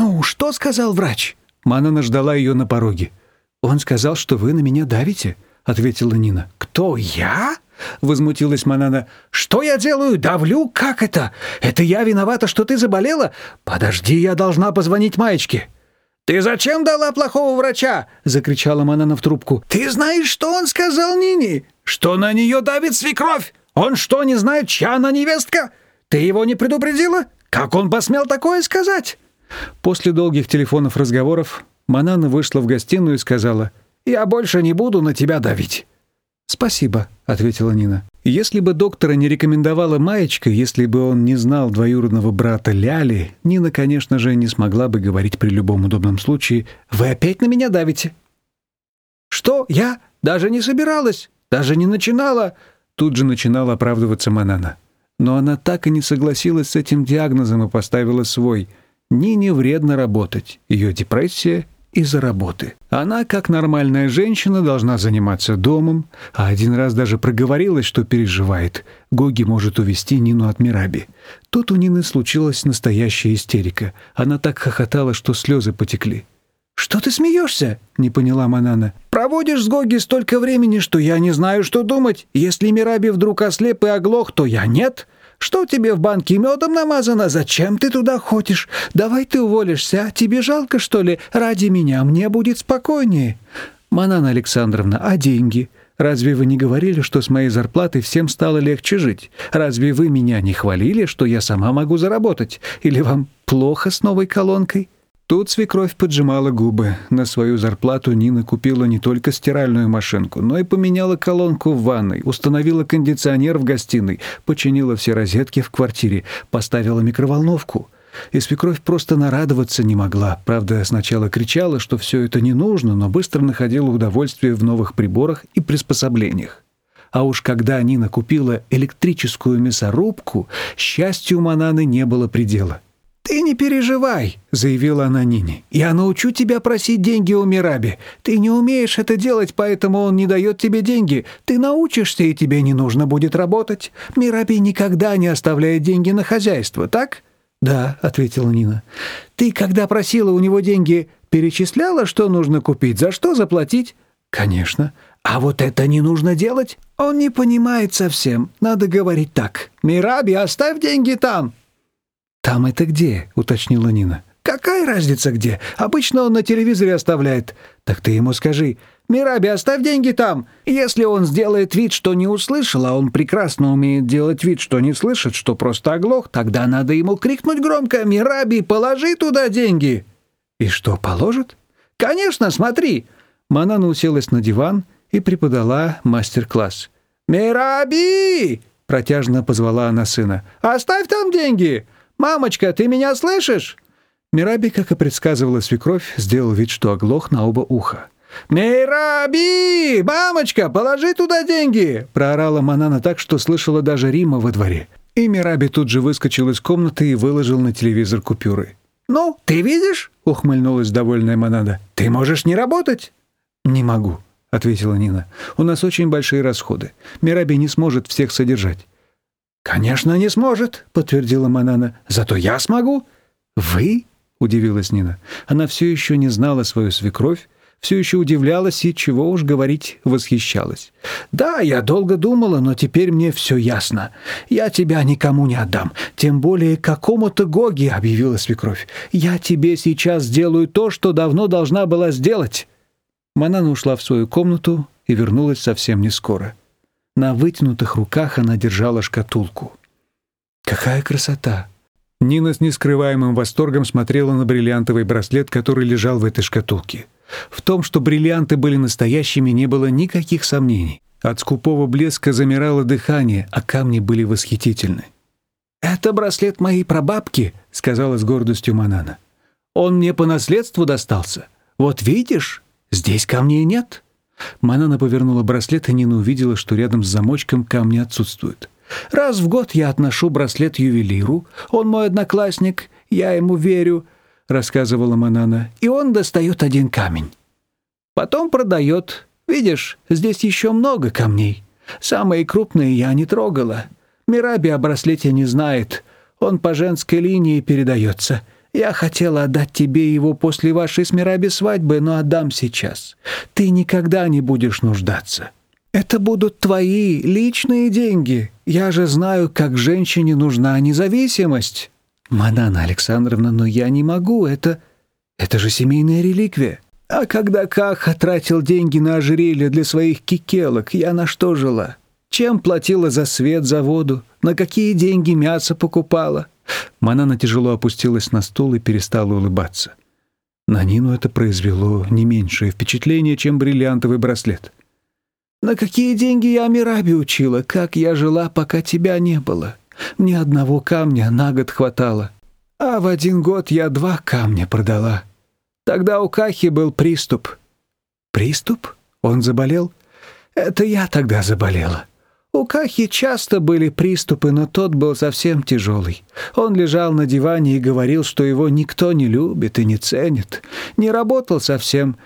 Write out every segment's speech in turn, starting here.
«Ну, что сказал врач?» Манана ждала ее на пороге. «Он сказал, что вы на меня давите», — ответила Нина. «Кто, я?» — возмутилась Манана. «Что я делаю? Давлю? Как это? Это я виновата, что ты заболела? Подожди, я должна позвонить Маечке». «Ты зачем дала плохого врача?» — закричала Манана в трубку. «Ты знаешь, что он сказал Нине? Что на нее давит свекровь? Он что, не знает, чья она невестка? Ты его не предупредила? Как он посмел такое сказать?» После долгих телефонов разговоров Манана вышла в гостиную и сказала, «Я больше не буду на тебя давить». «Спасибо», — ответила Нина. Если бы доктора не рекомендовала Маечка, если бы он не знал двоюродного брата Ляли, Нина, конечно же, не смогла бы говорить при любом удобном случае «Вы опять на меня давите». «Что? Я? Даже не собиралась, даже не начинала». Тут же начинала оправдываться Манана. Но она так и не согласилась с этим диагнозом и поставила свой — Нине вредно работать. Ее депрессия из-за работы. Она, как нормальная женщина, должна заниматься домом, а один раз даже проговорилась, что переживает. Гоги может увести Нину от Мираби. Тут у Нины случилась настоящая истерика. Она так хохотала, что слезы потекли. «Что ты смеешься?» — не поняла Манана. «Проводишь с Гоги столько времени, что я не знаю, что думать. Если Мираби вдруг ослеп и оглох, то я нет. Что тебе в банке медом намазано? Зачем ты туда ходишь? Давай ты уволишься. Тебе жалко, что ли? Ради меня мне будет спокойнее. Манана Александровна, а деньги? Разве вы не говорили, что с моей зарплатой всем стало легче жить? Разве вы меня не хвалили, что я сама могу заработать? Или вам плохо с новой колонкой? Тут свекровь поджимала губы. На свою зарплату Нина купила не только стиральную машинку, но и поменяла колонку в ванной, установила кондиционер в гостиной, починила все розетки в квартире, поставила микроволновку. И свекровь просто нарадоваться не могла. Правда, сначала кричала, что все это не нужно, но быстро находила удовольствие в новых приборах и приспособлениях. А уж когда Нина купила электрическую мясорубку, счастью Мананы не было предела. «Ты не переживай», — заявила она Нине. «Я научу тебя просить деньги у Мираби. Ты не умеешь это делать, поэтому он не дает тебе деньги. Ты научишься, и тебе не нужно будет работать. Мираби никогда не оставляет деньги на хозяйство, так?» «Да», — ответила Нина. «Ты, когда просила у него деньги, перечисляла, что нужно купить, за что заплатить?» «Конечно». «А вот это не нужно делать? Он не понимает совсем. Надо говорить так. Мираби, оставь деньги там. «Там это где?» — уточнила Нина. «Какая разница где? Обычно он на телевизоре оставляет. Так ты ему скажи, «Мираби, оставь деньги там!» Если он сделает вид, что не услышал, а он прекрасно умеет делать вид, что не слышит, что просто оглох, тогда надо ему крикнуть громко, «Мираби, положи туда деньги!» «И что, положит?» «Конечно, смотри!» Манана уселась на диван и преподала мастер-класс. «Мираби!» — протяжно позвала она сына. «Оставь там деньги!» «Мамочка, ты меня слышишь?» Мираби, как и предсказывала свекровь, сделал вид, что оглох на оба уха. «Мираби! Мамочка, положи туда деньги!» проорала Манана так, что слышала даже Рима во дворе. И Мираби тут же выскочил из комнаты и выложил на телевизор купюры. «Ну, ты видишь?» — ухмыльнулась довольная Манана. «Ты можешь не работать?» «Не могу», — ответила Нина. «У нас очень большие расходы. Мираби не сможет всех содержать. «Конечно, не сможет», — подтвердила Манана. «Зато я смогу». «Вы?» — удивилась Нина. Она все еще не знала свою свекровь, все еще удивлялась и, чего уж говорить, восхищалась. «Да, я долго думала, но теперь мне все ясно. Я тебя никому не отдам, тем более какому-то Гоги», — объявила свекровь. «Я тебе сейчас сделаю то, что давно должна была сделать». Манана ушла в свою комнату и вернулась совсем не скоро. На вытянутых руках она держала шкатулку. «Какая красота!» Нина с нескрываемым восторгом смотрела на бриллиантовый браслет, который лежал в этой шкатулке. В том, что бриллианты были настоящими, не было никаких сомнений. От скупого блеска замирало дыхание, а камни были восхитительны. «Это браслет моей прабабки», — сказала с гордостью Манана. «Он мне по наследству достался. Вот видишь, здесь камней нет». Манана повернула браслет, и Нина увидела, что рядом с замочком камни отсутствуют. «Раз в год я отношу браслет ювелиру. Он мой одноклассник, я ему верю», — рассказывала Манана. «И он достает один камень. Потом продает. Видишь, здесь еще много камней. Самые крупные я не трогала. Мираби о браслете не знает. Он по женской линии передается. Я хотела отдать тебе его после вашей с свадьбы, но отдам сейчас. Ты никогда не будешь нуждаться. Это будут твои личные деньги. Я же знаю, как женщине нужна независимость. Манана Александровна, но я не могу, это... Это же семейная реликвия. А когда Каха тратил деньги на ожерелье для своих кикелок, я на что жила? Чем платила за свет, за воду? На какие деньги мясо покупала? Манана тяжело опустилась на стул и перестала улыбаться. На Нину это произвело не меньшее впечатление, чем бриллиантовый браслет. «На какие деньги я Мираби учила? Как я жила, пока тебя не было? Мне одного камня на год хватало. А в один год я два камня продала. Тогда у Кахи был приступ». «Приступ? Он заболел?» «Это я тогда заболела. У Кахи часто были приступы, но тот был совсем тяжелый. Он лежал на диване и говорил, что его никто не любит и не ценит. Не работал совсем.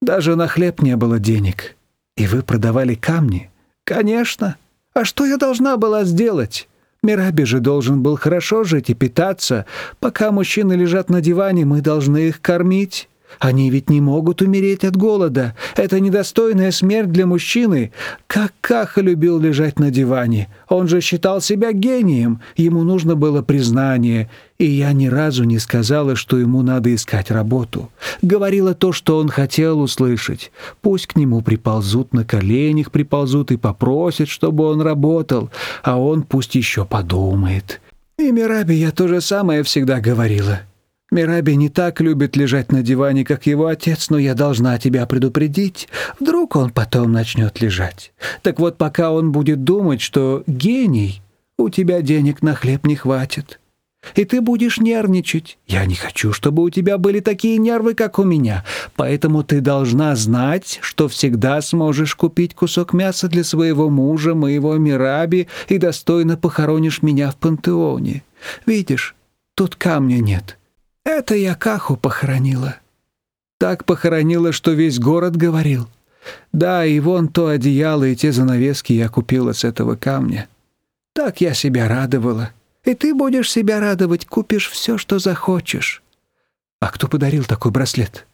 Даже на хлеб не было денег. И вы продавали камни? Конечно. А что я должна была сделать? Мираби же должен был хорошо жить и питаться. Пока мужчины лежат на диване, мы должны их кормить. Они ведь не могут умереть от голода. Это недостойная смерть для мужчины. Как Каха любил лежать на диване. Он же считал себя гением. Ему нужно было признание. И я ни разу не сказала, что ему надо искать работу. Говорила то, что он хотел услышать. Пусть к нему приползут на коленях, приползут и попросят, чтобы он работал. А он пусть еще подумает. И Мираби я то же самое всегда говорила. Мираби не так любит лежать на диване, как его отец, но я должна тебя предупредить. Вдруг он потом начнет лежать. Так вот, пока он будет думать, что гений, у тебя денег на хлеб не хватит. И ты будешь нервничать. Я не хочу, чтобы у тебя были такие нервы, как у меня. Поэтому ты должна знать, что всегда сможешь купить кусок мяса для своего мужа, моего Мираби, и достойно похоронишь меня в пантеоне. Видишь, тут камня нет». Это я Каху похоронила. Так похоронила, что весь город говорил. Да, и вон то одеяло и те занавески я купила с этого камня. Так я себя радовала. И ты будешь себя радовать, купишь все, что захочешь. А кто подарил такой браслет?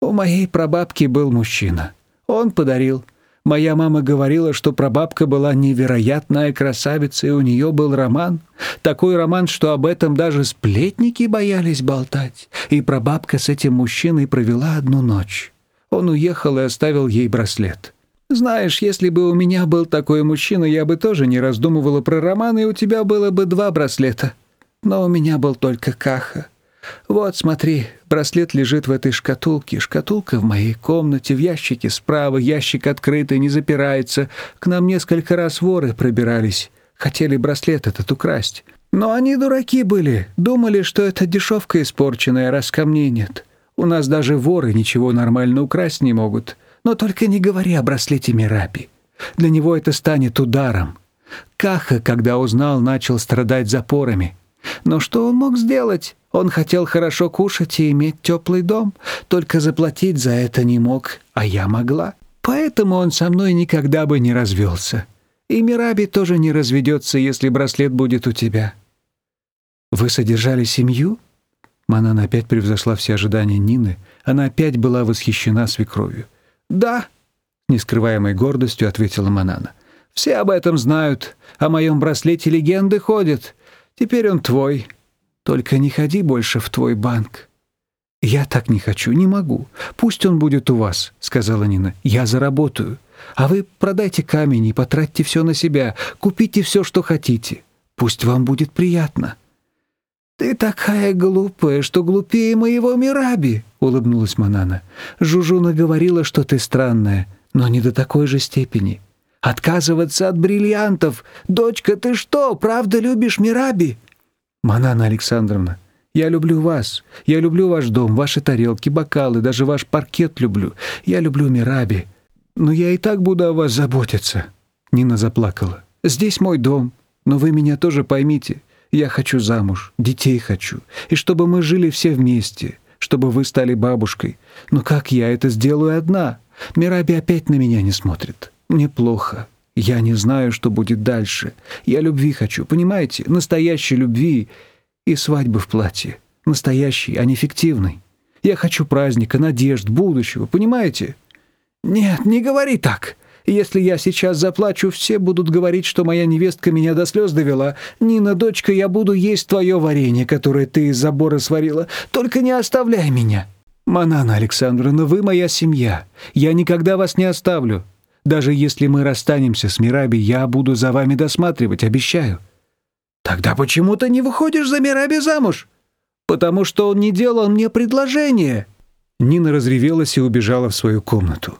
У моей прабабки был мужчина. Он подарил. Моя мама говорила, что прабабка была невероятная красавица, и у нее был роман. Такой роман, что об этом даже сплетники боялись болтать. И прабабка с этим мужчиной провела одну ночь. Он уехал и оставил ей браслет. Знаешь, если бы у меня был такой мужчина, я бы тоже не раздумывала про роман, и у тебя было бы два браслета. Но у меня был только Каха. Вот, смотри, браслет лежит в этой шкатулке. Шкатулка в моей комнате, в ящике справа, ящик открытый, не запирается. К нам несколько раз воры пробирались. Хотели браслет этот украсть. Но они дураки были, думали, что это дешевка испорченная, раз камней нет. У нас даже воры ничего нормально украсть не могут. Но только не говори о браслете Мираби. Для него это станет ударом. Каха, когда узнал, начал страдать запорами. Но что он мог сделать? Он хотел хорошо кушать и иметь теплый дом, только заплатить за это не мог, а я могла. Поэтому он со мной никогда бы не развелся. И Мираби тоже не разведется, если браслет будет у тебя. Вы содержали семью? Манан опять превзошла все ожидания Нины. Она опять была восхищена свекровью. Да, нескрываемой гордостью ответила Манана. Все об этом знают. О моем браслете легенды ходят. Теперь он твой. Только не ходи больше в твой банк». «Я так не хочу, не могу. Пусть он будет у вас», — сказала Нина. «Я заработаю. А вы продайте камень и потратьте все на себя. Купите все, что хотите. Пусть вам будет приятно». «Ты такая глупая, что глупее моего Мираби», — улыбнулась Манана. «Жужуна говорила, что ты странная, но не до такой же степени. Отказываться от бриллиантов. Дочка, ты что, правда любишь Мираби?» «Манана Александровна, я люблю вас. Я люблю ваш дом, ваши тарелки, бокалы, даже ваш паркет люблю. Я люблю Мираби. Но я и так буду о вас заботиться». Нина заплакала. «Здесь мой дом, но вы меня тоже поймите. Я хочу замуж, детей хочу, и чтобы мы жили все вместе, чтобы вы стали бабушкой. Но как я это сделаю одна? Мираби опять на меня не смотрит. Мне плохо. Я не знаю, что будет дальше. Я любви хочу, понимаете? Настоящей любви и свадьбы в платье. Настоящий, а не фиктивный. Я хочу праздника, надежд, будущего, понимаете? Нет, не говори так. Если я сейчас заплачу, все будут говорить, что моя невестка меня до слез довела. Нина, дочка, я буду есть твое варенье, которое ты из забора сварила. Только не оставляй меня. Манана Александровна, вы моя семья. Я никогда вас не оставлю. Даже если мы расстанемся с Мираби, я буду за вами досматривать, обещаю. Тогда почему ты не выходишь за Мираби замуж? Потому что он не делал мне предложение. Нина разревелась и убежала в свою комнату.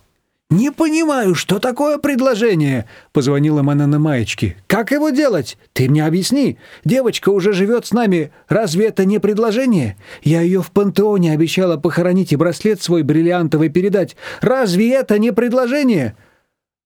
«Не понимаю, что такое предложение?» — позвонила Манана Маечке. «Как его делать? Ты мне объясни. Девочка уже живет с нами. Разве это не предложение? Я ее в пантеоне обещала похоронить и браслет свой бриллиантовый передать. Разве это не предложение?»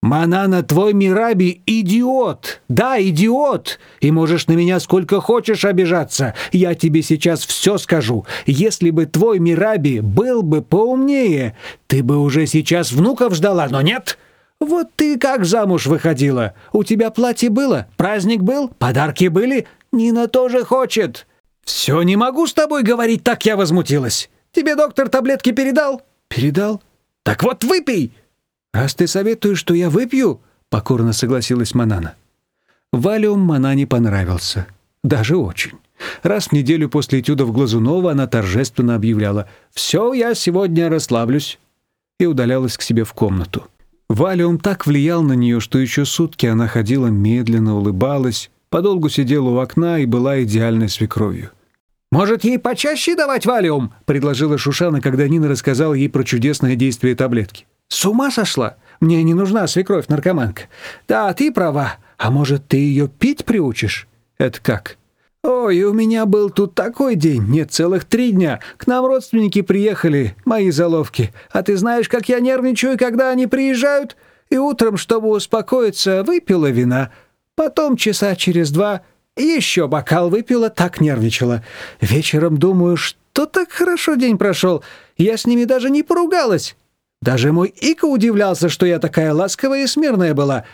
«Манана, твой Мираби — идиот! Да, идиот! И можешь на меня сколько хочешь обижаться. Я тебе сейчас все скажу. Если бы твой Мираби был бы поумнее, ты бы уже сейчас внуков ждала, но нет!» «Вот ты как замуж выходила? У тебя платье было? Праздник был? Подарки были? Нина тоже хочет!» «Все не могу с тобой говорить, так я возмутилась. Тебе доктор таблетки передал?» «Передал? Так вот выпей!» «Раз ты советуешь, что я выпью», — покорно согласилась Манана. Валиум Манане понравился. Даже очень. Раз в неделю после этюдов Глазунова она торжественно объявляла «Все, я сегодня расслаблюсь» и удалялась к себе в комнату. Валиум так влиял на нее, что еще сутки она ходила медленно, улыбалась, подолгу сидела у окна и была идеальной свекровью. «Может, ей почаще давать валиум?» — предложила Шушана, когда Нина рассказала ей про чудесное действие таблетки. С ума сошла? Мне не нужна свекровь-наркоманка. Да, ты права. А может, ты ее пить приучишь? Это как? Ой, у меня был тут такой день, нет, целых три дня. К нам родственники приехали, мои заловки. А ты знаешь, как я нервничаю, когда они приезжают? И утром, чтобы успокоиться, выпила вина. Потом часа через два еще бокал выпила, так нервничала. Вечером думаю, что так хорошо день прошел. Я с ними даже не поругалась. Даже мой Ика удивлялся, что я такая ласковая и смирная была.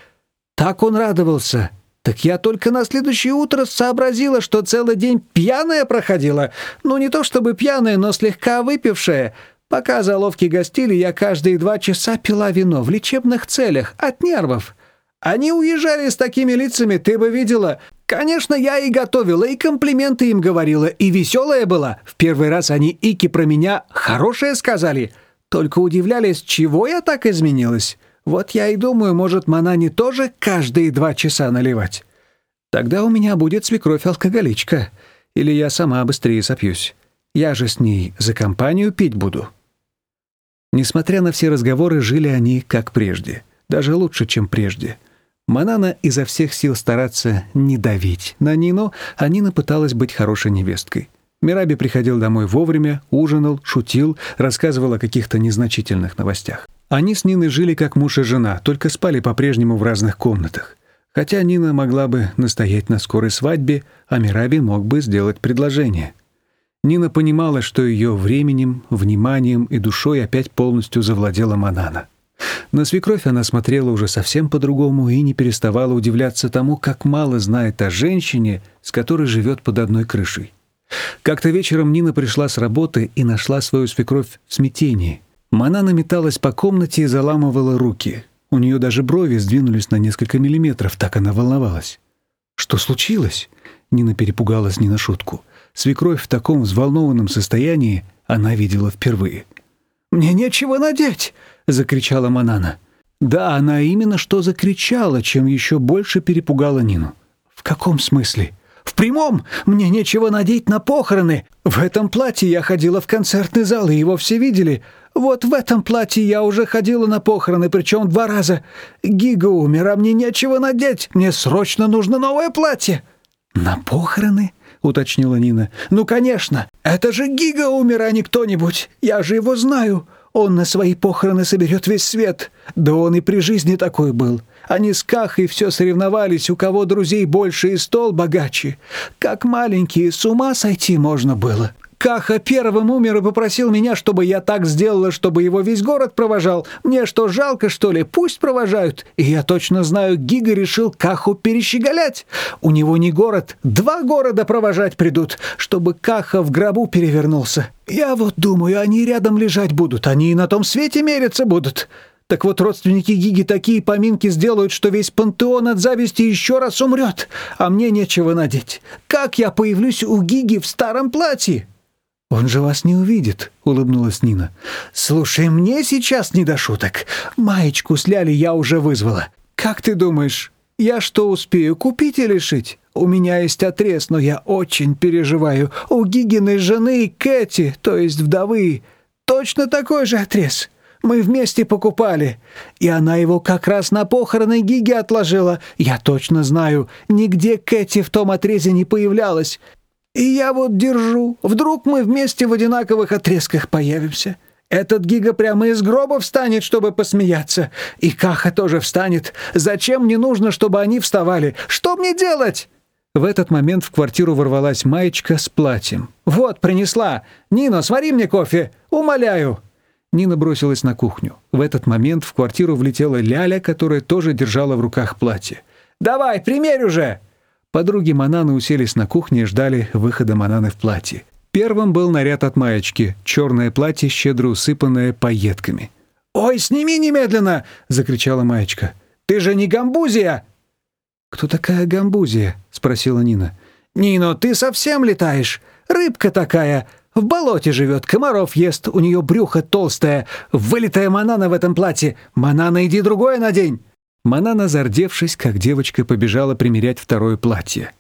Так он радовался. Так я только на следующее утро сообразила, что целый день пьяная проходила. Ну, не то чтобы пьяная, но слегка выпившая. Пока заловки гостили, я каждые два часа пила вино в лечебных целях, от нервов. Они уезжали с такими лицами, ты бы видела. Конечно, я и готовила, и комплименты им говорила, и веселая была. В первый раз они Ики про меня хорошее сказали». Только удивлялись, чего я так изменилась. Вот я и думаю, может, Манане тоже каждые два часа наливать. Тогда у меня будет свекровь-алкоголичка. Или я сама быстрее сопьюсь. Я же с ней за компанию пить буду». Несмотря на все разговоры, жили они как прежде. Даже лучше, чем прежде. Манана изо всех сил стараться не давить на Нину, а Нина пыталась быть хорошей невесткой. Мираби приходил домой вовремя, ужинал, шутил, рассказывал о каких-то незначительных новостях. Они с Ниной жили как муж и жена, только спали по-прежнему в разных комнатах. Хотя Нина могла бы настоять на скорой свадьбе, а Мираби мог бы сделать предложение. Нина понимала, что ее временем, вниманием и душой опять полностью завладела Манана. На свекровь она смотрела уже совсем по-другому и не переставала удивляться тому, как мало знает о женщине, с которой живет под одной крышей. Как-то вечером Нина пришла с работы и нашла свою свекровь в смятении. Манана металась по комнате и заламывала руки. У нее даже брови сдвинулись на несколько миллиметров, так она волновалась. «Что случилось?» Нина перепугалась не на шутку. Свекровь в таком взволнованном состоянии она видела впервые. «Мне нечего надеть!» — закричала Манана. Да, она именно что закричала, чем еще больше перепугала Нину. «В каком смысле?» В прямом мне нечего надеть на похороны. В этом платье я ходила в концертный зал, и его все видели. Вот в этом платье я уже ходила на похороны, причем два раза. Гига умер, а мне нечего надеть. Мне срочно нужно новое платье». «На похороны?» — уточнила Нина. «Ну, конечно. Это же Гига умер, а не кто-нибудь. Я же его знаю. Он на свои похороны соберет весь свет. Да он и при жизни такой был. Они с Кахой все соревновались, у кого друзей больше и стол богаче. Как маленькие, с ума сойти можно было. Каха первым умер и попросил меня, чтобы я так сделала, чтобы его весь город провожал. Мне что, жалко, что ли? Пусть провожают. И я точно знаю, Гига решил Каху перещеголять. У него не город, два города провожать придут, чтобы Каха в гробу перевернулся. Я вот думаю, они рядом лежать будут, они и на том свете мериться будут. Так вот, родственники Гиги такие поминки сделают, что весь пантеон от зависти еще раз умрет, а мне нечего надеть. Как я появлюсь у Гиги в старом платье?» «Он же вас не увидит», — улыбнулась Нина. «Слушай, мне сейчас не до шуток. Маечку с Ляли я уже вызвала. Как ты думаешь, я что успею, купить или шить? У меня есть отрез, но я очень переживаю. У Гигиной жены Кэти, то есть вдовы, точно такой же отрез. Мы вместе покупали, и она его как раз на похороны Гиги отложила. Я точно знаю, нигде Кэти в том отрезе не появлялась. И я вот держу. Вдруг мы вместе в одинаковых отрезках появимся. Этот Гига прямо из гроба встанет, чтобы посмеяться. И Каха тоже встанет. Зачем мне нужно, чтобы они вставали? Что мне делать?» В этот момент в квартиру ворвалась маечка с платьем. «Вот, принесла! Нина, свари мне кофе! Умоляю!» Нина бросилась на кухню. В этот момент в квартиру влетела Ляля, которая тоже держала в руках платье. «Давай, примерь уже!» Подруги Мананы уселись на кухне и ждали выхода Мананы в платье. Первым был наряд от маечки, черное платье, щедро усыпанное пайетками. «Ой, сними немедленно!» — закричала маечка. «Ты же не Гамбузия!» «Кто такая Гамбузия?» — спросила Нина. «Нино, ты совсем летаешь? Рыбка такая. В болоте живет, комаров ест, у нее брюхо толстое. Вылитая Манана в этом платье. Манана, иди другое надень!» Манана, зардевшись, как девочка, побежала примерять второе платье.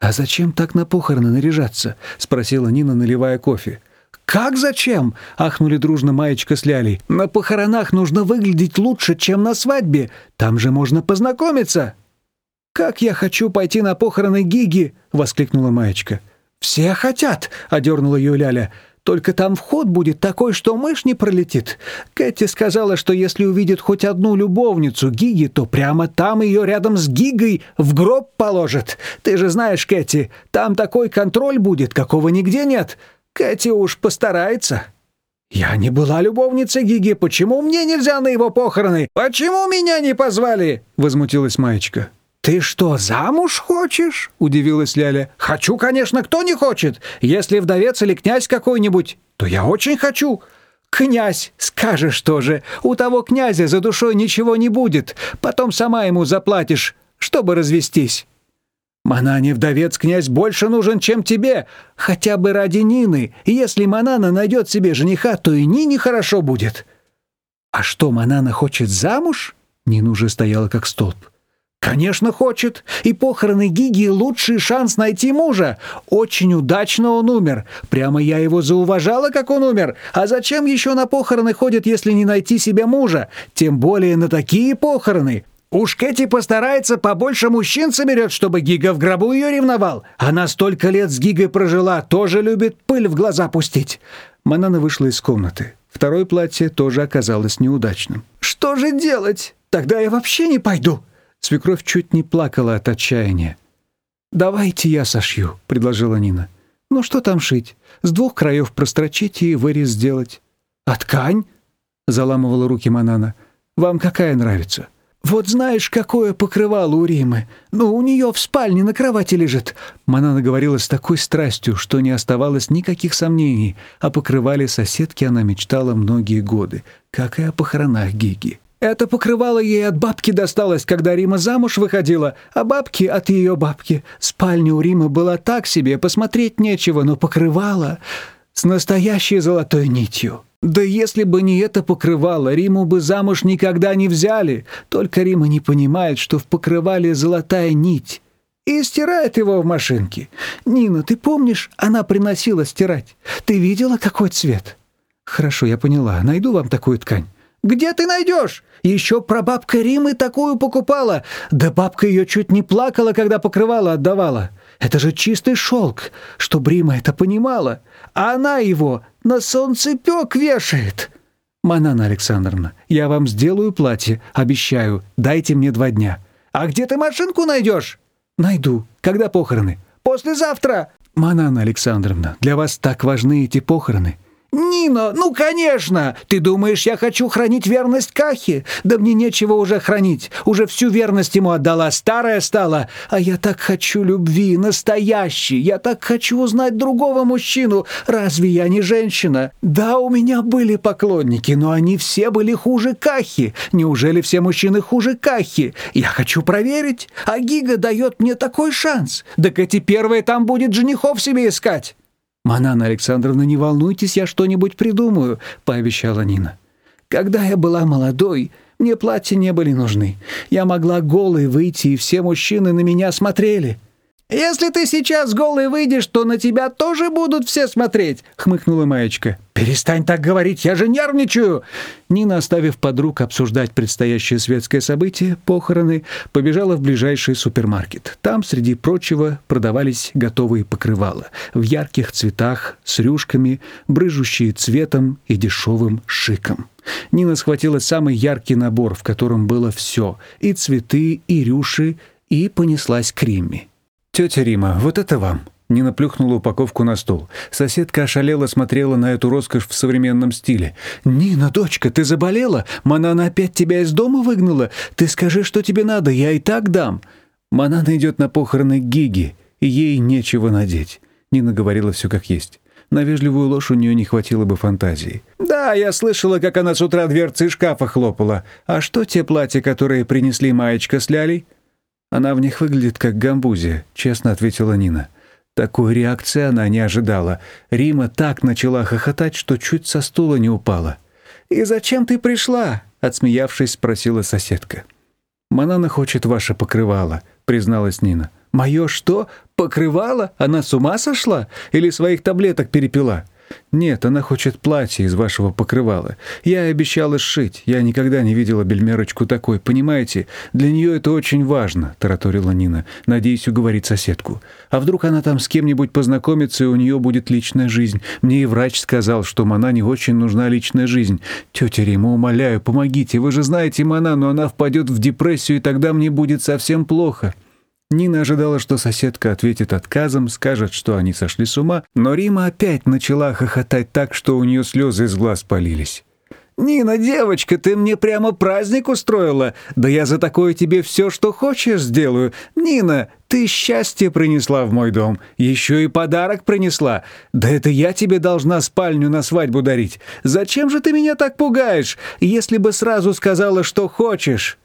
«А зачем так на похороны наряжаться?» — спросила Нина, наливая кофе. «Как зачем?» — ахнули дружно Маечка с Лялей. «На похоронах нужно выглядеть лучше, чем на свадьбе. Там же можно познакомиться». «Как я хочу пойти на похороны Гиги!» — воскликнула Маечка. «Все хотят!» — одернула ее Ляля. Только там вход будет такой, что мышь не пролетит. Кэти сказала, что если увидит хоть одну любовницу Гиги, то прямо там ее рядом с Гигой в гроб положат. Ты же знаешь, Кэти, там такой контроль будет, какого нигде нет. Кэти уж постарается». «Я не была любовницей Гиги. Почему мне нельзя на его похороны? Почему меня не позвали?» — возмутилась Маечка. «Ты что, замуж хочешь?» — удивилась Ляля. «Хочу, конечно, кто не хочет. Если вдовец или князь какой-нибудь, то я очень хочу». «Князь, скажешь тоже. У того князя за душой ничего не будет. Потом сама ему заплатишь, чтобы развестись». «Манане вдовец князь больше нужен, чем тебе, хотя бы ради Нины. Если Манана найдет себе жениха, то и Нине хорошо будет». «А что, Манана хочет замуж?» Нина уже стояла как столб. Конечно, хочет. И похороны Гиги — лучший шанс найти мужа. Очень удачно он умер. Прямо я его зауважала, как он умер. А зачем еще на похороны ходит, если не найти себе мужа? Тем более на такие похороны. Уж Кэти постарается, побольше мужчин соберет, чтобы Гига в гробу ее ревновал. Она столько лет с Гигой прожила, тоже любит пыль в глаза пустить. Манана вышла из комнаты. Второе платье тоже оказалось неудачным. «Что же делать? Тогда я вообще не пойду». Свекровь чуть не плакала от отчаяния. «Давайте я сошью», — предложила Нина. «Ну что там шить? С двух краев прострочить и вырез сделать». «А ткань?» — заламывала руки Манана. «Вам какая нравится?» «Вот знаешь, какое покрывало у Римы. Ну, у нее в спальне на кровати лежит». Манана говорила с такой страстью, что не оставалось никаких сомнений. О покрывале соседки она мечтала многие годы, как и о похоронах Гиги. Это покрывало ей от бабки досталось, когда Рима замуж выходила, а бабки от ее бабки. Спальня у Римы была так себе, посмотреть нечего, но покрывало с настоящей золотой нитью. Да если бы не это покрывало, Риму бы замуж никогда не взяли. Только Рима не понимает, что в покрывале золотая нить. И стирает его в машинке. Нина, ты помнишь, она приносила стирать. Ты видела, какой цвет? Хорошо, я поняла. Найду вам такую ткань. Где ты найдешь? Еще прабабка Римы такую покупала. Да бабка ее чуть не плакала, когда покрывала отдавала. Это же чистый шелк, что Рима это понимала. А она его на солнцепек вешает. Манана Александровна, я вам сделаю платье, обещаю. Дайте мне два дня. А где ты машинку найдешь? Найду. Когда похороны? Послезавтра. «Манана Александровна, для вас так важны эти похороны». «Нина, ну, конечно! Ты думаешь, я хочу хранить верность Кахе? Да мне нечего уже хранить. Уже всю верность ему отдала, старая стала. А я так хочу любви, настоящей. Я так хочу узнать другого мужчину. Разве я не женщина? Да, у меня были поклонники, но они все были хуже Кахи. Неужели все мужчины хуже Кахи? Я хочу проверить. А Гига дает мне такой шанс. Так эти первые там будет женихов себе искать». «Манана Александровна, не волнуйтесь, я что-нибудь придумаю», — пообещала Нина. «Когда я была молодой, мне платья не были нужны. Я могла голой выйти, и все мужчины на меня смотрели. «Если ты сейчас голый выйдешь, то на тебя тоже будут все смотреть», — хмыкнула Маечка. «Перестань так говорить, я же нервничаю!» Нина, оставив подруг обсуждать предстоящее светское событие, похороны, побежала в ближайший супермаркет. Там, среди прочего, продавались готовые покрывала в ярких цветах, с рюшками, брыжущие цветом и дешевым шиком. Нина схватила самый яркий набор, в котором было все — и цветы, и рюши, и понеслась к Римме. «Тетя Рима, вот это вам!» Нина плюхнула упаковку на стол. Соседка ошалела смотрела на эту роскошь в современном стиле. «Нина, дочка, ты заболела? Манана опять тебя из дома выгнала? Ты скажи, что тебе надо, я и так дам». Манана идет на похороны Гиги, и ей нечего надеть. Нина говорила все как есть. На вежливую ложь у нее не хватило бы фантазии. «Да, я слышала, как она с утра дверцы шкафа хлопала. А что те платья, которые принесли маечка с лялей?» «Она в них выглядит как гамбузия», — честно ответила Нина. Такой реакции она не ожидала. Рима так начала хохотать, что чуть со стула не упала. «И зачем ты пришла?» — отсмеявшись, спросила соседка. «Манана хочет ваше покрывало», — призналась Нина. «Мое что? Покрывало? Она с ума сошла? Или своих таблеток перепила?» «Нет, она хочет платье из вашего покрывала. Я обещала сшить. Я никогда не видела бельмерочку такой. Понимаете, для нее это очень важно», — тараторила Нина. «Надеюсь уговорить соседку. А вдруг она там с кем-нибудь познакомится, и у нее будет личная жизнь? Мне и врач сказал, что Манане очень нужна личная жизнь. Тетя Рима, умоляю, помогите. Вы же знаете Мана, но она впадет в депрессию, и тогда мне будет совсем плохо». Нина ожидала, что соседка ответит отказом, скажет, что они сошли с ума, но Рима опять начала хохотать так, что у нее слезы из глаз полились. «Нина, девочка, ты мне прямо праздник устроила. Да я за такое тебе все, что хочешь, сделаю. Нина, ты счастье принесла в мой дом. Еще и подарок принесла. Да это я тебе должна спальню на свадьбу дарить. Зачем же ты меня так пугаешь, если бы сразу сказала, что хочешь?»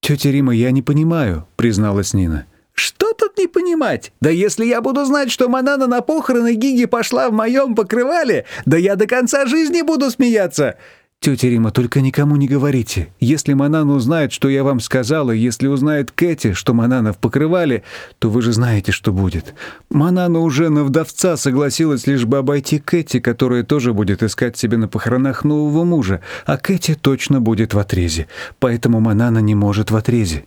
«Тетя Рима, я не понимаю», — призналась Нина. Что тут не понимать? Да если я буду знать, что Манана на похороны Гиги пошла в моем покрывале, да я до конца жизни буду смеяться. Тетя Рима, только никому не говорите. Если Манана узнает, что я вам сказала, если узнает Кэти, что Манана в покрывале, то вы же знаете, что будет. Манана уже на вдовца согласилась лишь бы обойти Кэти, которая тоже будет искать себе на похоронах нового мужа, а Кэти точно будет в отрезе. Поэтому Манана не может в отрезе.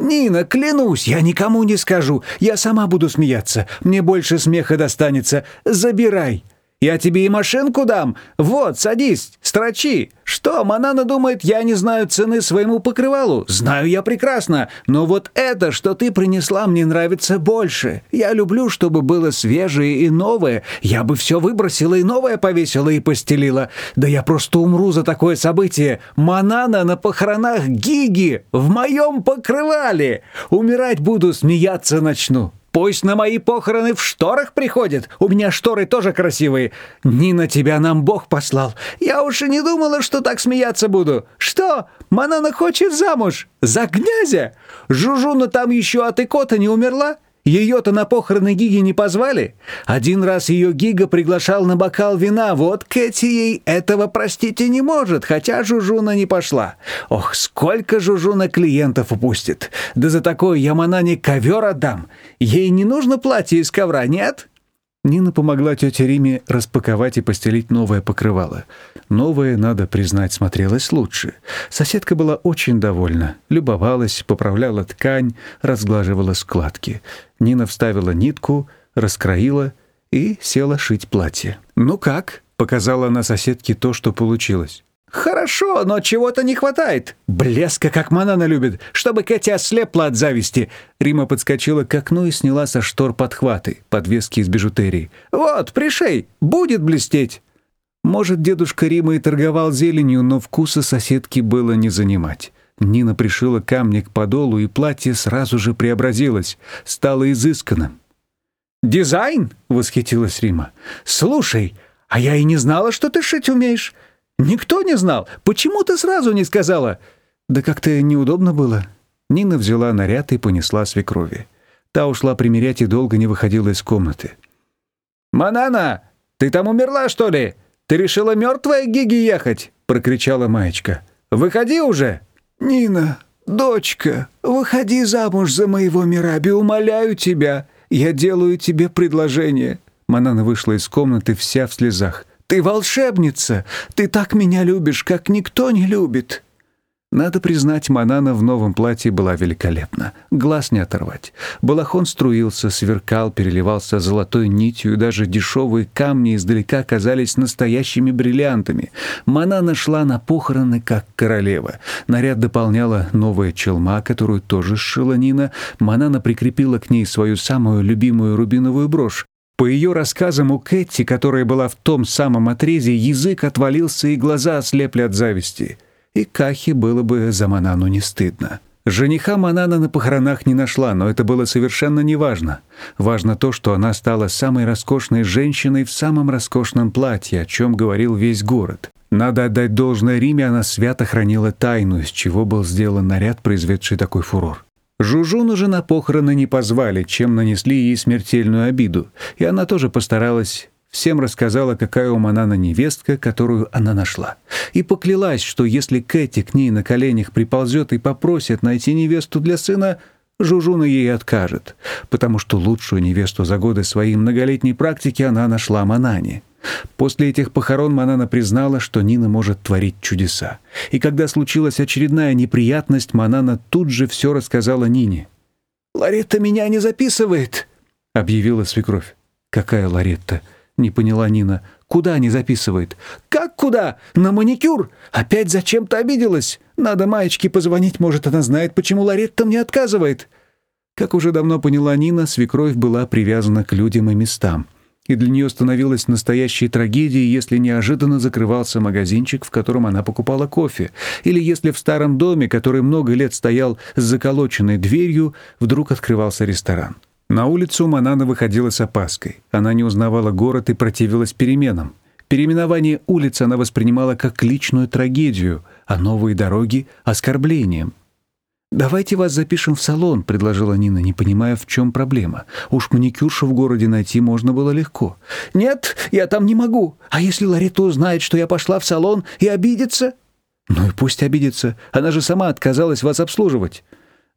«Нина, клянусь, я никому не скажу. Я сама буду смеяться. Мне больше смеха достанется. Забирай!» Я тебе и машинку дам. Вот, садись, строчи. Что, Манана думает, я не знаю цены своему покрывалу? Знаю я прекрасно. Но вот это, что ты принесла, мне нравится больше. Я люблю, чтобы было свежее и новое. Я бы все выбросила и новое повесила и постелила. Да я просто умру за такое событие. Манана на похоронах Гиги в моем покрывале. Умирать буду, смеяться начну. Пусть на мои похороны в шторах приходят. У меня шторы тоже красивые. Нина, тебя нам Бог послал. Я уж и не думала, что так смеяться буду. Что? Манана хочет замуж? За князя? Жужуна там еще от икота не умерла? Ее-то на похороны Гиги не позвали. Один раз ее Гига приглашал на бокал вина. Вот Кэти ей этого простить и не может, хотя Жужуна не пошла. Ох, сколько Жужуна клиентов упустит. Да за такое я Манане ковер отдам. Ей не нужно платье из ковра, нет?» Нина помогла тете Риме распаковать и постелить новое покрывало. Новое, надо признать, смотрелось лучше. Соседка была очень довольна. Любовалась, поправляла ткань, разглаживала складки. Нина вставила нитку, раскроила и села шить платье. «Ну как?» — показала она соседке то, что получилось. «Хорошо, но чего-то не хватает. Блеска, как Манана любит, чтобы Кэти ослепла от зависти». Рима подскочила к окну и сняла со штор подхваты, подвески из бижутерии. «Вот, пришей, будет блестеть». Может, дедушка Рима и торговал зеленью, но вкуса соседки было не занимать. Нина пришила камни к подолу, и платье сразу же преобразилось, стало изысканным. «Дизайн?» — восхитилась Рима. «Слушай, а я и не знала, что ты шить умеешь. Никто не знал. Почему ты сразу не сказала? Да как-то неудобно было. Нина взяла наряд и понесла свекрови. Та ушла примерять и долго не выходила из комнаты. «Манана, ты там умерла, что ли? Ты решила мертвая Гиги ехать?» — прокричала Маечка. «Выходи уже!» «Нина, дочка, выходи замуж за моего Мираби, умоляю тебя. Я делаю тебе предложение». Манана вышла из комнаты вся в слезах. Ты волшебница! Ты так меня любишь, как никто не любит!» Надо признать, Манана в новом платье была великолепна. Глаз не оторвать. Балахон струился, сверкал, переливался золотой нитью, и даже дешевые камни издалека казались настоящими бриллиантами. Манана шла на похороны, как королева. Наряд дополняла новая челма, которую тоже сшила Нина. Манана прикрепила к ней свою самую любимую рубиновую брошь. По ее рассказам у Кэти, которая была в том самом отрезе, язык отвалился и глаза ослепли от зависти. И Кахе было бы за Манану не стыдно. Жениха Манана на похоронах не нашла, но это было совершенно неважно. Важно то, что она стала самой роскошной женщиной в самом роскошном платье, о чем говорил весь город. Надо отдать должное Риме, она свято хранила тайну, из чего был сделан наряд, произведший такой фурор. Жужуну же на похороны не позвали, чем нанесли ей смертельную обиду, и она тоже постаралась всем рассказала, какая у Манана невестка, которую она нашла. И поклялась, что если Кэти к ней на коленях приползет и попросит найти невесту для сына, Жужуна ей откажет, потому что лучшую невесту за годы своей многолетней практики она нашла Манане. После этих похорон Манана признала, что Нина может творить чудеса. И когда случилась очередная неприятность, Манана тут же все рассказала Нине. «Ларетта меня не записывает», — объявила свекровь. «Какая Ларетта?» — не поняла Нина. «Куда не записывает?» «Как куда? На маникюр? Опять зачем-то обиделась? Надо Маечке позвонить, может, она знает, почему Ларетта мне отказывает». Как уже давно поняла Нина, свекровь была привязана к людям и местам и для нее становилось настоящей трагедией, если неожиданно закрывался магазинчик, в котором она покупала кофе, или если в старом доме, который много лет стоял с заколоченной дверью, вдруг открывался ресторан. На улицу Манана выходила с опаской. Она не узнавала город и противилась переменам. Переименование улиц она воспринимала как личную трагедию, а новые дороги — оскорблением — «Давайте вас запишем в салон», — предложила Нина, не понимая, в чем проблема. Уж маникюршу в городе найти можно было легко. «Нет, я там не могу. А если Ларетта узнает, что я пошла в салон и обидится?» «Ну и пусть обидится. Она же сама отказалась вас обслуживать».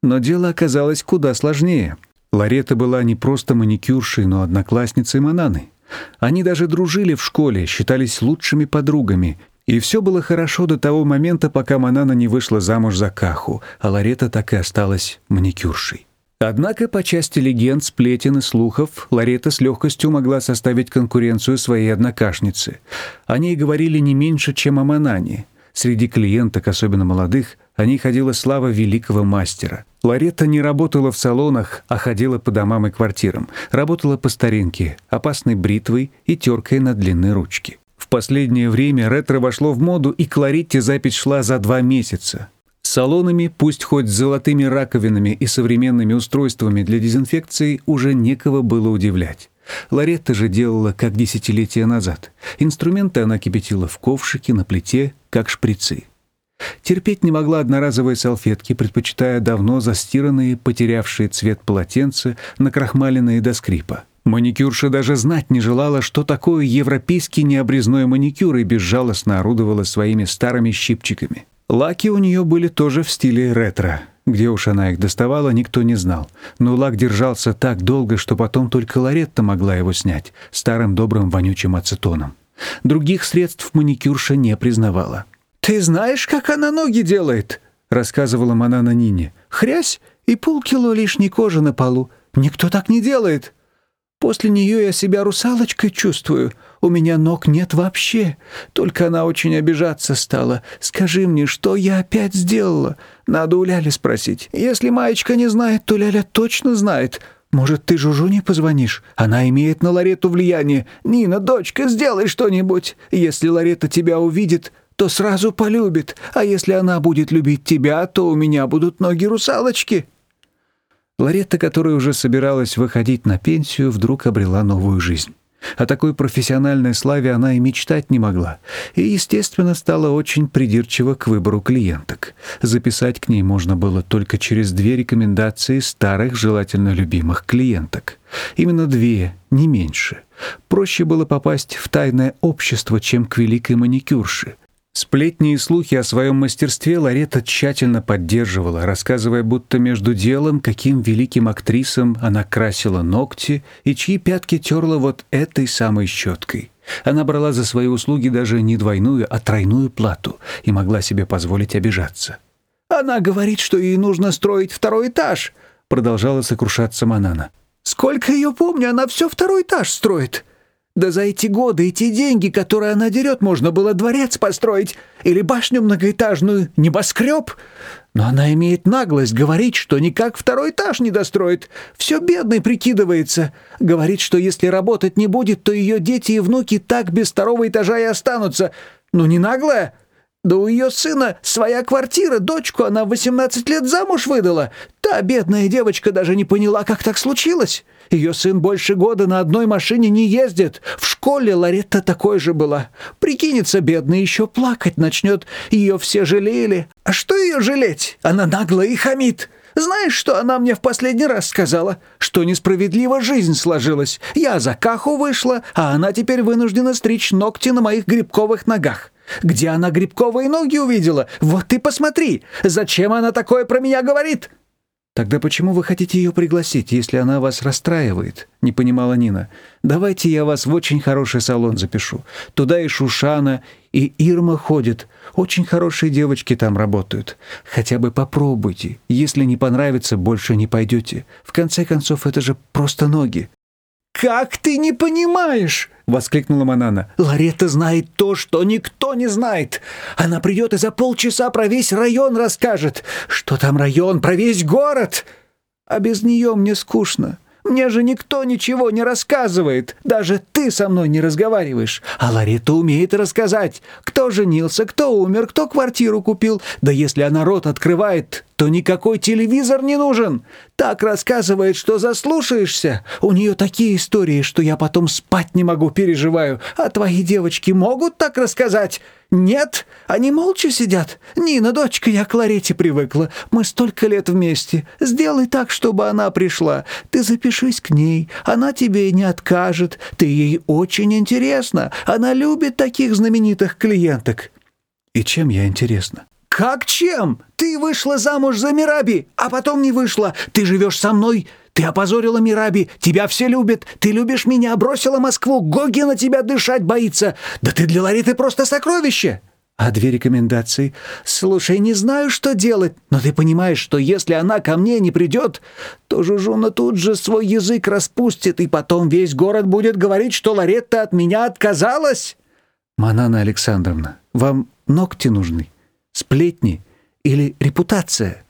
Но дело оказалось куда сложнее. Ларета была не просто маникюршей, но одноклассницей Мананы. Они даже дружили в школе, считались лучшими подругами, и все было хорошо до того момента, пока Манана не вышла замуж за Каху, а Ларета так и осталась маникюршей. Однако по части легенд, сплетен и слухов Ларета с легкостью могла составить конкуренцию своей однокашнице. О ней говорили не меньше, чем о Манане. Среди клиенток, особенно молодых, о ней ходила слава великого мастера. Ларета не работала в салонах, а ходила по домам и квартирам. Работала по старинке, опасной бритвой и теркой на длинной ручке. Последнее время ретро вошло в моду, и к Ларитте запись шла за два месяца. Салонами, пусть хоть с золотыми раковинами и современными устройствами для дезинфекции, уже некого было удивлять. Ларетта же делала, как десятилетия назад. Инструменты она кипятила в ковшике, на плите, как шприцы. Терпеть не могла одноразовые салфетки, предпочитая давно застиранные, потерявшие цвет полотенца, накрахмаленные до скрипа. Маникюрша даже знать не желала, что такое европейский необрезной маникюр и безжалостно орудовала своими старыми щипчиками. Лаки у нее были тоже в стиле ретро. Где уж она их доставала, никто не знал. Но лак держался так долго, что потом только Лоретта могла его снять старым добрым вонючим ацетоном. Других средств маникюрша не признавала. «Ты знаешь, как она ноги делает?» — рассказывала Манана Нине. «Хрясь и полкило лишней кожи на полу. Никто так не делает». После нее я себя русалочкой чувствую. У меня ног нет вообще. Только она очень обижаться стала. Скажи мне, что я опять сделала? Надо у Ляли спросить. Если Маечка не знает, то Ляля точно знает. Может, ты Жужу не позвонишь? Она имеет на Ларету влияние. Нина, дочка, сделай что-нибудь. Если Ларета тебя увидит, то сразу полюбит. А если она будет любить тебя, то у меня будут ноги русалочки». Ларетта, которая уже собиралась выходить на пенсию, вдруг обрела новую жизнь. О такой профессиональной славе она и мечтать не могла, и, естественно, стала очень придирчива к выбору клиенток. Записать к ней можно было только через две рекомендации старых, желательно любимых клиенток. Именно две, не меньше. Проще было попасть в тайное общество, чем к великой маникюрше — Сплетни и слухи о своем мастерстве Ларета тщательно поддерживала, рассказывая, будто между делом, каким великим актрисам она красила ногти и чьи пятки терла вот этой самой щеткой. Она брала за свои услуги даже не двойную, а тройную плату и могла себе позволить обижаться. «Она говорит, что ей нужно строить второй этаж», — продолжала сокрушаться Манана. «Сколько ее помню, она все второй этаж строит. Да за эти годы, эти деньги, которые она дерет, можно было дворец построить или башню многоэтажную, небоскреб. Но она имеет наглость говорить, что никак второй этаж не достроит. Все бедный прикидывается. Говорит, что если работать не будет, то ее дети и внуки так без второго этажа и останутся. Ну не наглая? Да у ее сына своя квартира, дочку она в 18 лет замуж выдала. Та бедная девочка даже не поняла, как так случилось. Ее сын больше года на одной машине не ездит. В школе Ларетта такой же была. Прикинется, бедный, еще плакать начнет. Ее все жалели. А что ее жалеть? Она наглая и хамит. Знаешь, что она мне в последний раз сказала? Что несправедливо жизнь сложилась. Я за каху вышла, а она теперь вынуждена стричь ногти на моих грибковых ногах. Где она грибковые ноги увидела? Вот ты посмотри! Зачем она такое про меня говорит?» «Тогда почему вы хотите ее пригласить, если она вас расстраивает?» — не понимала Нина. «Давайте я вас в очень хороший салон запишу. Туда и Шушана, и Ирма ходят. Очень хорошие девочки там работают. Хотя бы попробуйте. Если не понравится, больше не пойдете. В конце концов, это же просто ноги». «Как ты не понимаешь?» — воскликнула Манана. «Ларета знает то, что никто не знает. Она придет и за полчаса про весь район расскажет. Что там район, про весь город? А без нее мне скучно. Мне же никто ничего не рассказывает. Даже ты со мной не разговариваешь. А Ларета умеет рассказать. Кто женился, кто умер, кто квартиру купил. Да если она рот открывает, то никакой телевизор не нужен. Так рассказывает, что заслушаешься. У нее такие истории, что я потом спать не могу, переживаю. А твои девочки могут так рассказать? Нет? Они молча сидят? Нина, дочка, я к Ларете привыкла. Мы столько лет вместе. Сделай так, чтобы она пришла. Ты запишись к ней. Она тебе не откажет. Ты ей очень интересна. Она любит таких знаменитых клиенток. И чем я интересна? «Как чем? Ты вышла замуж за Мираби, а потом не вышла. Ты живешь со мной. Ты опозорила Мираби, тебя все любят. Ты любишь меня, бросила Москву. Гоги на тебя дышать боится. Да ты для Лариты просто сокровище!» «А две рекомендации?» «Слушай, не знаю, что делать, но ты понимаешь, что если она ко мне не придет, то Жужуна тут же свой язык распустит, и потом весь город будет говорить, что Ларетта от меня отказалась». «Манана Александровна, вам ногти нужны?» Сплетни или репутация?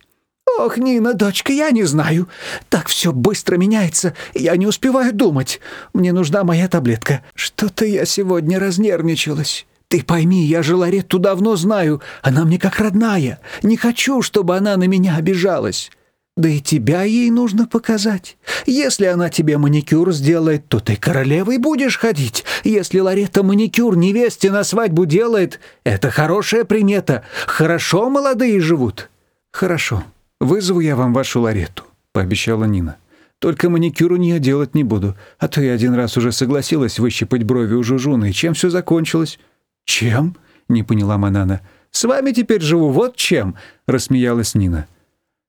«Ох, Нина, дочка, я не знаю. Так все быстро меняется, я не успеваю думать. Мне нужна моя таблетка. Что-то я сегодня разнервничалась. Ты пойми, я же Ларетту давно знаю. Она мне как родная. Не хочу, чтобы она на меня обижалась. Да и тебя ей нужно показать. Если она тебе маникюр сделает, то ты королевой будешь ходить. Если Ларета маникюр невесте на свадьбу делает, это хорошая примета. Хорошо молодые живут. Хорошо. Вызову я вам вашу Ларету, пообещала Нина. Только маникюр у нее делать не буду, а то я один раз уже согласилась выщипать брови у Жужуны, и чем все закончилось? Чем? не поняла Манана. С вами теперь живу, вот чем, рассмеялась Нина.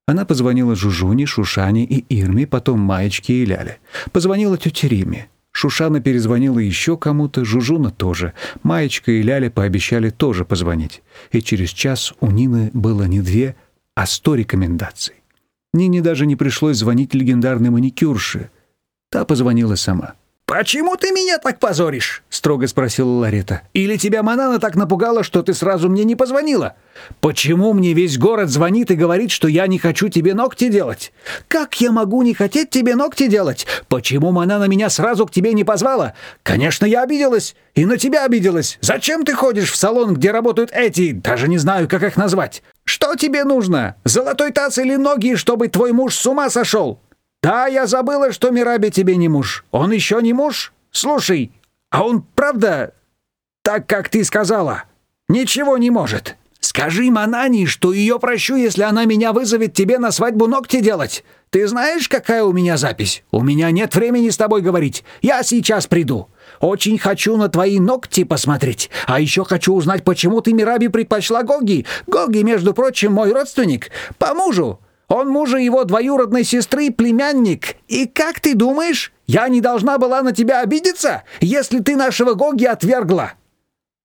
Она позвонила Жужуне, Шушане и Ирме, потом Маечке и Ляле. Позвонила тете Риме. Шушана перезвонила еще кому-то, Жужуна тоже. Маечка и Ляля пообещали тоже позвонить. И через час у Нины было не две, а сто рекомендаций. Нине даже не пришлось звонить легендарной маникюрше. Та позвонила сама. «Почему ты меня так позоришь?» — строго спросила Ларета. «Или тебя Манана так напугала, что ты сразу мне не позвонила? Почему мне весь город звонит и говорит, что я не хочу тебе ногти делать? Как я могу не хотеть тебе ногти делать? Почему Манана меня сразу к тебе не позвала? Конечно, я обиделась. И на тебя обиделась. Зачем ты ходишь в салон, где работают эти, даже не знаю, как их назвать? Что тебе нужно? Золотой таз или ноги, чтобы твой муж с ума сошел?» «Да, я забыла, что Мираби тебе не муж. Он еще не муж? Слушай, а он правда так, как ты сказала? Ничего не может. Скажи Манани, что ее прощу, если она меня вызовет тебе на свадьбу ногти делать. Ты знаешь, какая у меня запись? У меня нет времени с тобой говорить. Я сейчас приду. Очень хочу на твои ногти посмотреть. А еще хочу узнать, почему ты Мираби предпочла Гоги. Гоги, между прочим, мой родственник. По мужу. Он мужа его двоюродной сестры племянник. И как ты думаешь, я не должна была на тебя обидеться, если ты нашего Гоги отвергла?»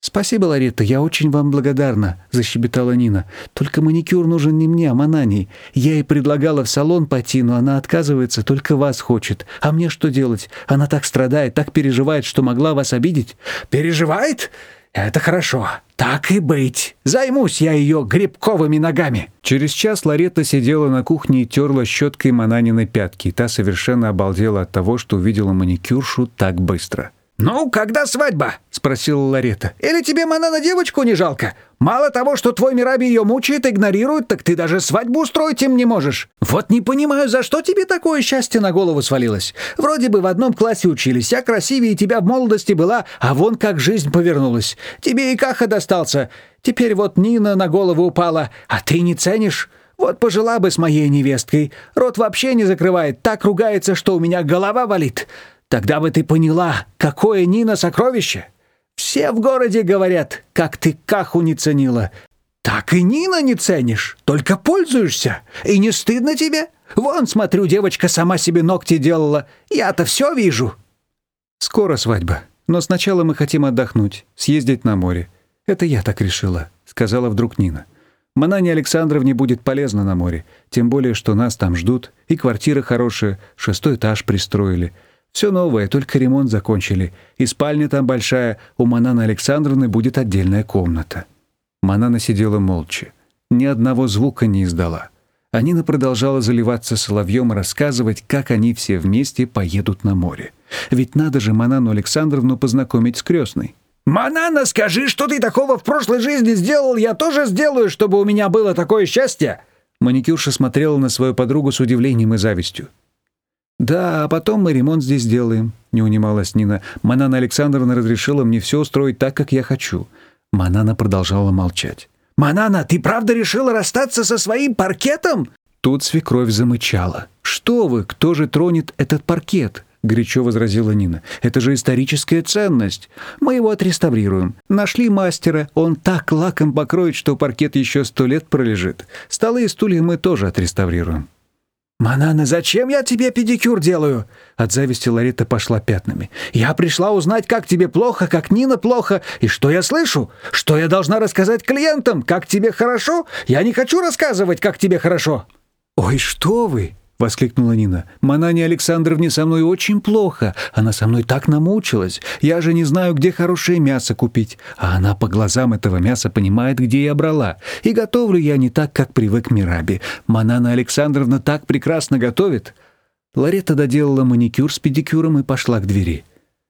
«Спасибо, Ларита, я очень вам благодарна», — защебетала Нина. «Только маникюр нужен не мне, а Манани. Я ей предлагала в салон пойти, но она отказывается, только вас хочет. А мне что делать? Она так страдает, так переживает, что могла вас обидеть». «Переживает? Это хорошо. Так и быть. Займусь я ее грибковыми ногами». Через час Ларета сидела на кухне и терла щеткой Мананины пятки. Та совершенно обалдела от того, что увидела маникюршу так быстро. «Ну, когда свадьба?» — спросила Ларета. «Или тебе, Манана, девочку не жалко? Мало того, что твой Мираби ее мучает, игнорирует, так ты даже свадьбу устроить им не можешь. Вот не понимаю, за что тебе такое счастье на голову свалилось? Вроде бы в одном классе учились, я красивее тебя в молодости была, а вон как жизнь повернулась. Тебе и Каха достался. Теперь вот Нина на голову упала, а ты не ценишь». Вот пожила бы с моей невесткой. Рот вообще не закрывает, так ругается, что у меня голова болит. Тогда бы ты поняла, какое Нина сокровище. Все в городе говорят, как ты Каху не ценила. Так и Нина не ценишь, только пользуешься. И не стыдно тебе? Вон, смотрю, девочка сама себе ногти делала. Я-то все вижу. Скоро свадьба. Но сначала мы хотим отдохнуть, съездить на море. Это я так решила, сказала вдруг Нина. Манане Александровне будет полезно на море, тем более, что нас там ждут, и квартира хорошая, шестой этаж пристроили — все новое, только ремонт закончили. И спальня там большая, у Мананы Александровны будет отдельная комната. Манана сидела молча. Ни одного звука не издала. А Нина продолжала заливаться соловьем и рассказывать, как они все вместе поедут на море. Ведь надо же Манану Александровну познакомить с крестной. «Манана, скажи, что ты такого в прошлой жизни сделал, я тоже сделаю, чтобы у меня было такое счастье!» Маникюрша смотрела на свою подругу с удивлением и завистью. «Да, а потом мы ремонт здесь сделаем», — не унималась Нина. «Манана Александровна разрешила мне все устроить так, как я хочу». Манана продолжала молчать. «Манана, ты правда решила расстаться со своим паркетом?» Тут свекровь замычала. «Что вы, кто же тронет этот паркет?» — горячо возразила Нина. «Это же историческая ценность. Мы его отреставрируем. Нашли мастера, он так лаком покроет, что паркет еще сто лет пролежит. Столы и стулья мы тоже отреставрируем». «Манана, зачем я тебе педикюр делаю?» От зависти Ларита пошла пятнами. «Я пришла узнать, как тебе плохо, как Нина плохо, и что я слышу? Что я должна рассказать клиентам? Как тебе хорошо? Я не хочу рассказывать, как тебе хорошо!» «Ой, что вы!» — воскликнула Нина. «Манане Александровне со мной очень плохо. Она со мной так намучилась. Я же не знаю, где хорошее мясо купить. А она по глазам этого мяса понимает, где я брала. И готовлю я не так, как привык Мираби. Манана Александровна так прекрасно готовит». Ларета доделала маникюр с педикюром и пошла к двери.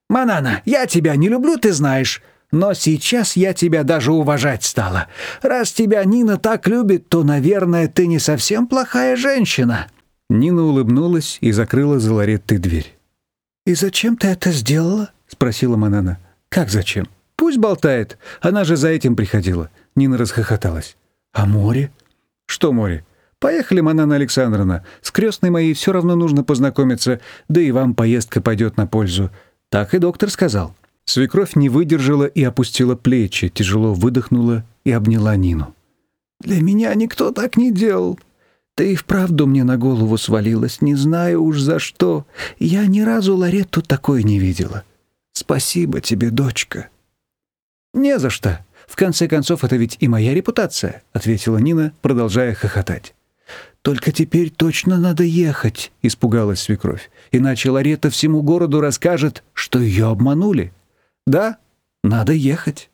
«Манана, я тебя не люблю, ты знаешь». Но сейчас я тебя даже уважать стала. Раз тебя Нина так любит, то, наверное, ты не совсем плохая женщина». Нина улыбнулась и закрыла за Лореттой дверь. «И зачем ты это сделала?» — спросила Манана. «Как зачем? Пусть болтает. Она же за этим приходила». Нина расхохоталась. «А море?» «Что море?» «Поехали, Манана Александровна. С крестной моей все равно нужно познакомиться, да и вам поездка пойдет на пользу». Так и доктор сказал. Свекровь не выдержала и опустила плечи, тяжело выдохнула и обняла Нину. «Для меня никто так не делал. Ты и вправду мне на голову свалилась, не знаю уж за что. Я ни разу Ларетту такой не видела. Спасибо тебе, дочка». «Не за что. В конце концов, это ведь и моя репутация», — ответила Нина, продолжая хохотать. «Только теперь точно надо ехать», — испугалась свекровь. «Иначе Ларета всему городу расскажет, что ее обманули». «Да, надо ехать».